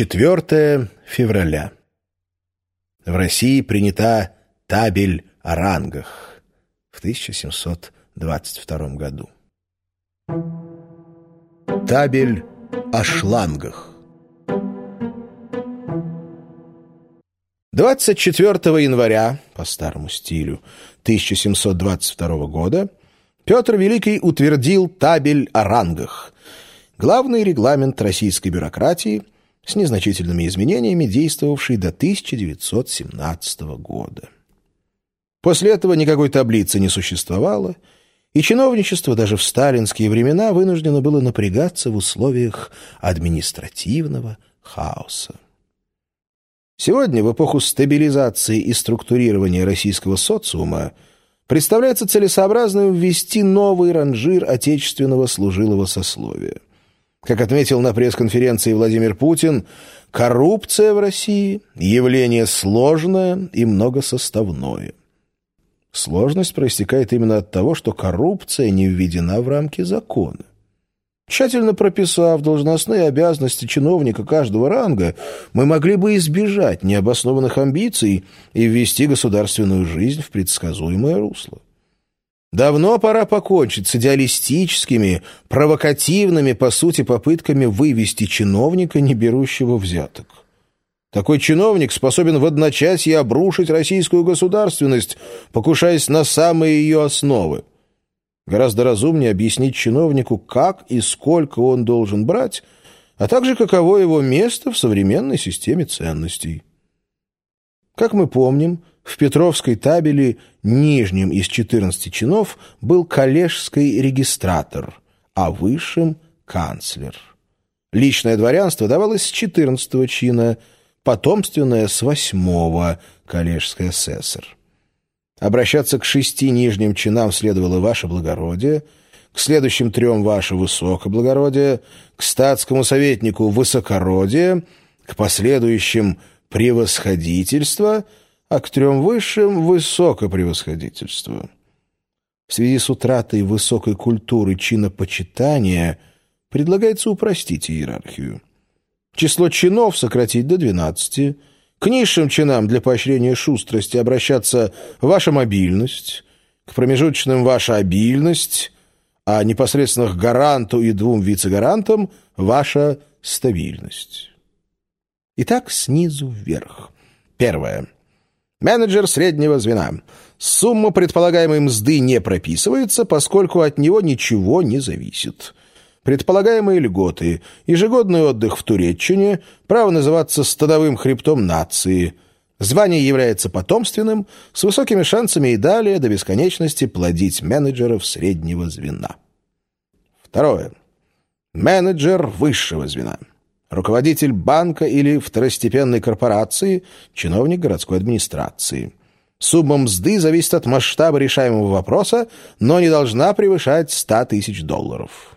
4 февраля. В России принята табель о рангах в 1722 году. Табель о шлангах. 24 января, по старому стилю, 1722 года, Петр Великий утвердил табель о рангах, главный регламент российской бюрократии, с незначительными изменениями, действовавший до 1917 года. После этого никакой таблицы не существовало, и чиновничество даже в сталинские времена вынуждено было напрягаться в условиях административного хаоса. Сегодня, в эпоху стабилизации и структурирования российского социума, представляется целесообразным ввести новый ранжир отечественного служилого сословия. Как отметил на пресс-конференции Владимир Путин, коррупция в России – явление сложное и многосоставное. Сложность проистекает именно от того, что коррупция не введена в рамки закона. Тщательно прописав должностные обязанности чиновника каждого ранга, мы могли бы избежать необоснованных амбиций и ввести государственную жизнь в предсказуемое русло. Давно пора покончить с идеалистическими, провокативными, по сути, попытками вывести чиновника, не берущего взяток. Такой чиновник способен в одночасье обрушить российскую государственность, покушаясь на самые ее основы. Гораздо разумнее объяснить чиновнику, как и сколько он должен брать, а также каково его место в современной системе ценностей. Как мы помним, в Петровской табели нижним из 14 чинов был коллежский регистратор, а высшим – канцлер. Личное дворянство давалось с 14 чина, потомственное – с 8 коллежский асессор. Обращаться к шести нижним чинам следовало ваше благородие, к следующим трем ваше высокоблагородие, к статскому советнику высокородие, к последующим превосходительство – а к трем высшим — высокопревосходительство. В связи с утратой высокой культуры чинопочитания предлагается упростить иерархию. Число чинов сократить до 12, к низшим чинам для поощрения шустрости обращаться ваша мобильность, к промежуточным ваша обильность, а непосредственно к гаранту и двум вице-гарантам ваша стабильность. Итак, снизу вверх. Первое. Менеджер среднего звена. Сумма предполагаемой мзды не прописывается, поскольку от него ничего не зависит. Предполагаемые льготы, ежегодный отдых в Туреччине, право называться стадовым хребтом нации. Звание является потомственным, с высокими шансами и далее до бесконечности плодить менеджеров среднего звена. Второе. Менеджер высшего звена руководитель банка или второстепенной корпорации, чиновник городской администрации. Сумма мзды зависит от масштаба решаемого вопроса, но не должна превышать 100 тысяч долларов.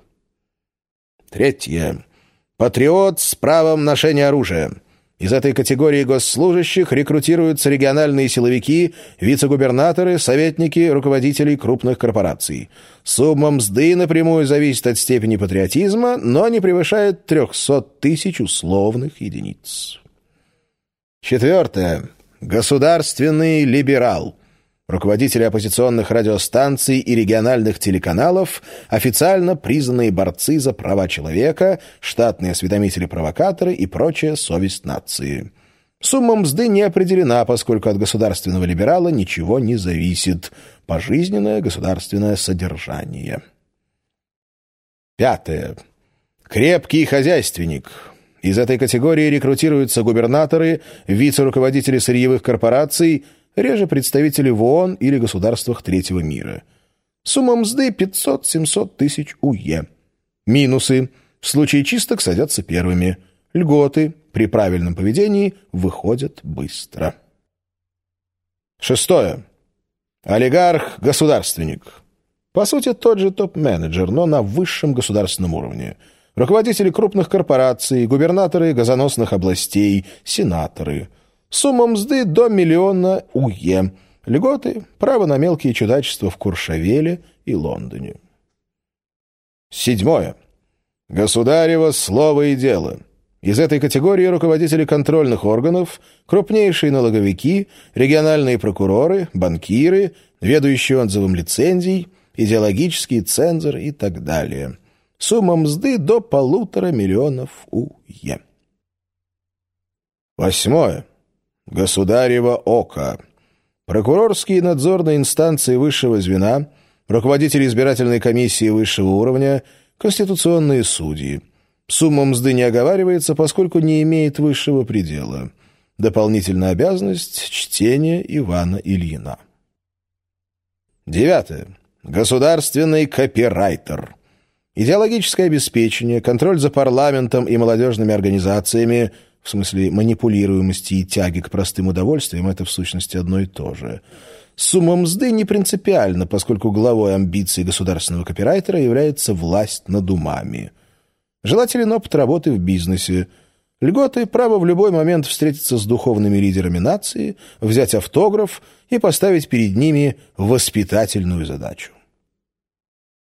Третье. Патриот с правом ношения оружия. Из этой категории госслужащих рекрутируются региональные силовики, вице-губернаторы, советники, руководители крупных корпораций. Сумма мзды напрямую зависит от степени патриотизма, но не превышает 300 тысяч условных единиц. Четвертое. Государственный либерал руководители оппозиционных радиостанций и региональных телеканалов, официально признанные борцы за права человека, штатные осведомители-провокаторы и прочая совесть нации. Сумма мзды не определена, поскольку от государственного либерала ничего не зависит. Пожизненное государственное содержание. Пятое. Крепкий хозяйственник. Из этой категории рекрутируются губернаторы, вице-руководители сырьевых корпораций – реже представители в ООН или государствах третьего мира. Сумма мзды 500-700 тысяч УЕ. Минусы. В случае чисток садятся первыми. Льготы при правильном поведении выходят быстро. Шестое. Олигарх-государственник. По сути, тот же топ-менеджер, но на высшем государственном уровне. Руководители крупных корпораций, губернаторы газоносных областей, сенаторы – Сумма мзды до миллиона УЕ. Льготы, право на мелкие чудачества в Куршавеле и Лондоне. Седьмое. Государево слово и дело. Из этой категории руководители контрольных органов, крупнейшие налоговики, региональные прокуроры, банкиры, ведущие отзывом лицензий, идеологические цензоры и так далее. Сумма мзды до полутора миллионов УЕ. Восьмое. Государево око. Прокурорские надзорные инстанции высшего звена, руководители избирательной комиссии высшего уровня, конституционные судьи. Сумма мзды не оговаривается, поскольку не имеет высшего предела. Дополнительная обязанность – чтение Ивана Ильина. Девятое. Государственный копирайтер. Идеологическое обеспечение, контроль за парламентом и молодежными организациями – в смысле манипулируемости и тяги к простым удовольствиям, это в сущности одно и то же. Сумма мзды не принципиальна, поскольку главой амбиций государственного копирайтера является власть над умами. Желателен опыт работы в бизнесе, льготы, право в любой момент встретиться с духовными лидерами нации, взять автограф и поставить перед ними воспитательную задачу.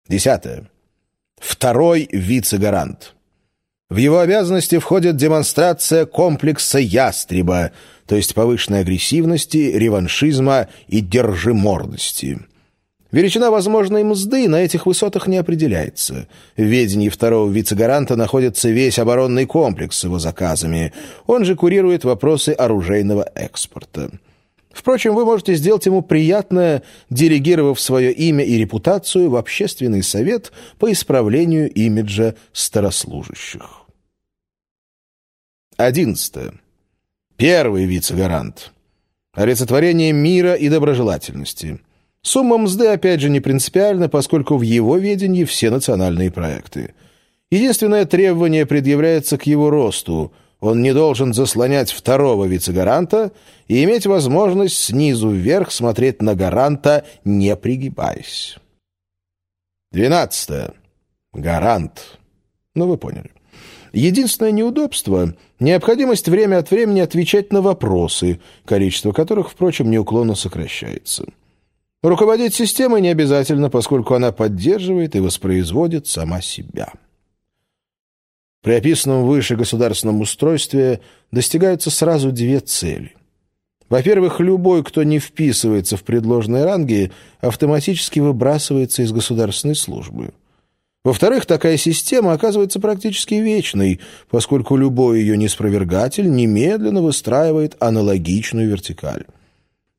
Десятое. Второй вице-гарант – в его обязанности входит демонстрация комплекса ястреба, то есть повышенной агрессивности, реваншизма и держимордости. Величина возможной мзды на этих высотах не определяется. В ведении второго вице-гаранта находится весь оборонный комплекс с его заказами. Он же курирует вопросы оружейного экспорта. Впрочем, вы можете сделать ему приятное, делегировав свое имя и репутацию в общественный совет по исправлению имиджа старослужащих. Одиннадцатое. Первый вице-гарант. Олицетворение мира и доброжелательности. Сумма мзды, опять же, не принципиальна, поскольку в его ведении все национальные проекты. Единственное требование предъявляется к его росту – он не должен заслонять второго вице-гаранта и иметь возможность снизу вверх смотреть на гаранта, не пригибаясь. Двенадцатое. Гарант. Ну, вы поняли. Единственное неудобство – необходимость время от времени отвечать на вопросы, количество которых, впрочем, неуклонно сокращается. Руководить системой не обязательно, поскольку она поддерживает и воспроизводит сама себя. При описанном выше государственном устройстве достигаются сразу две цели. Во-первых, любой, кто не вписывается в предложенные ранги, автоматически выбрасывается из государственной службы. Во-вторых, такая система оказывается практически вечной, поскольку любой ее неспровергатель немедленно выстраивает аналогичную вертикаль.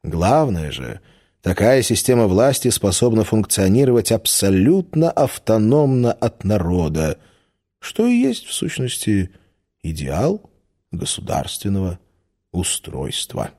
Главное же, такая система власти способна функционировать абсолютно автономно от народа, что и есть, в сущности, идеал государственного устройства.